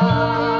Ah.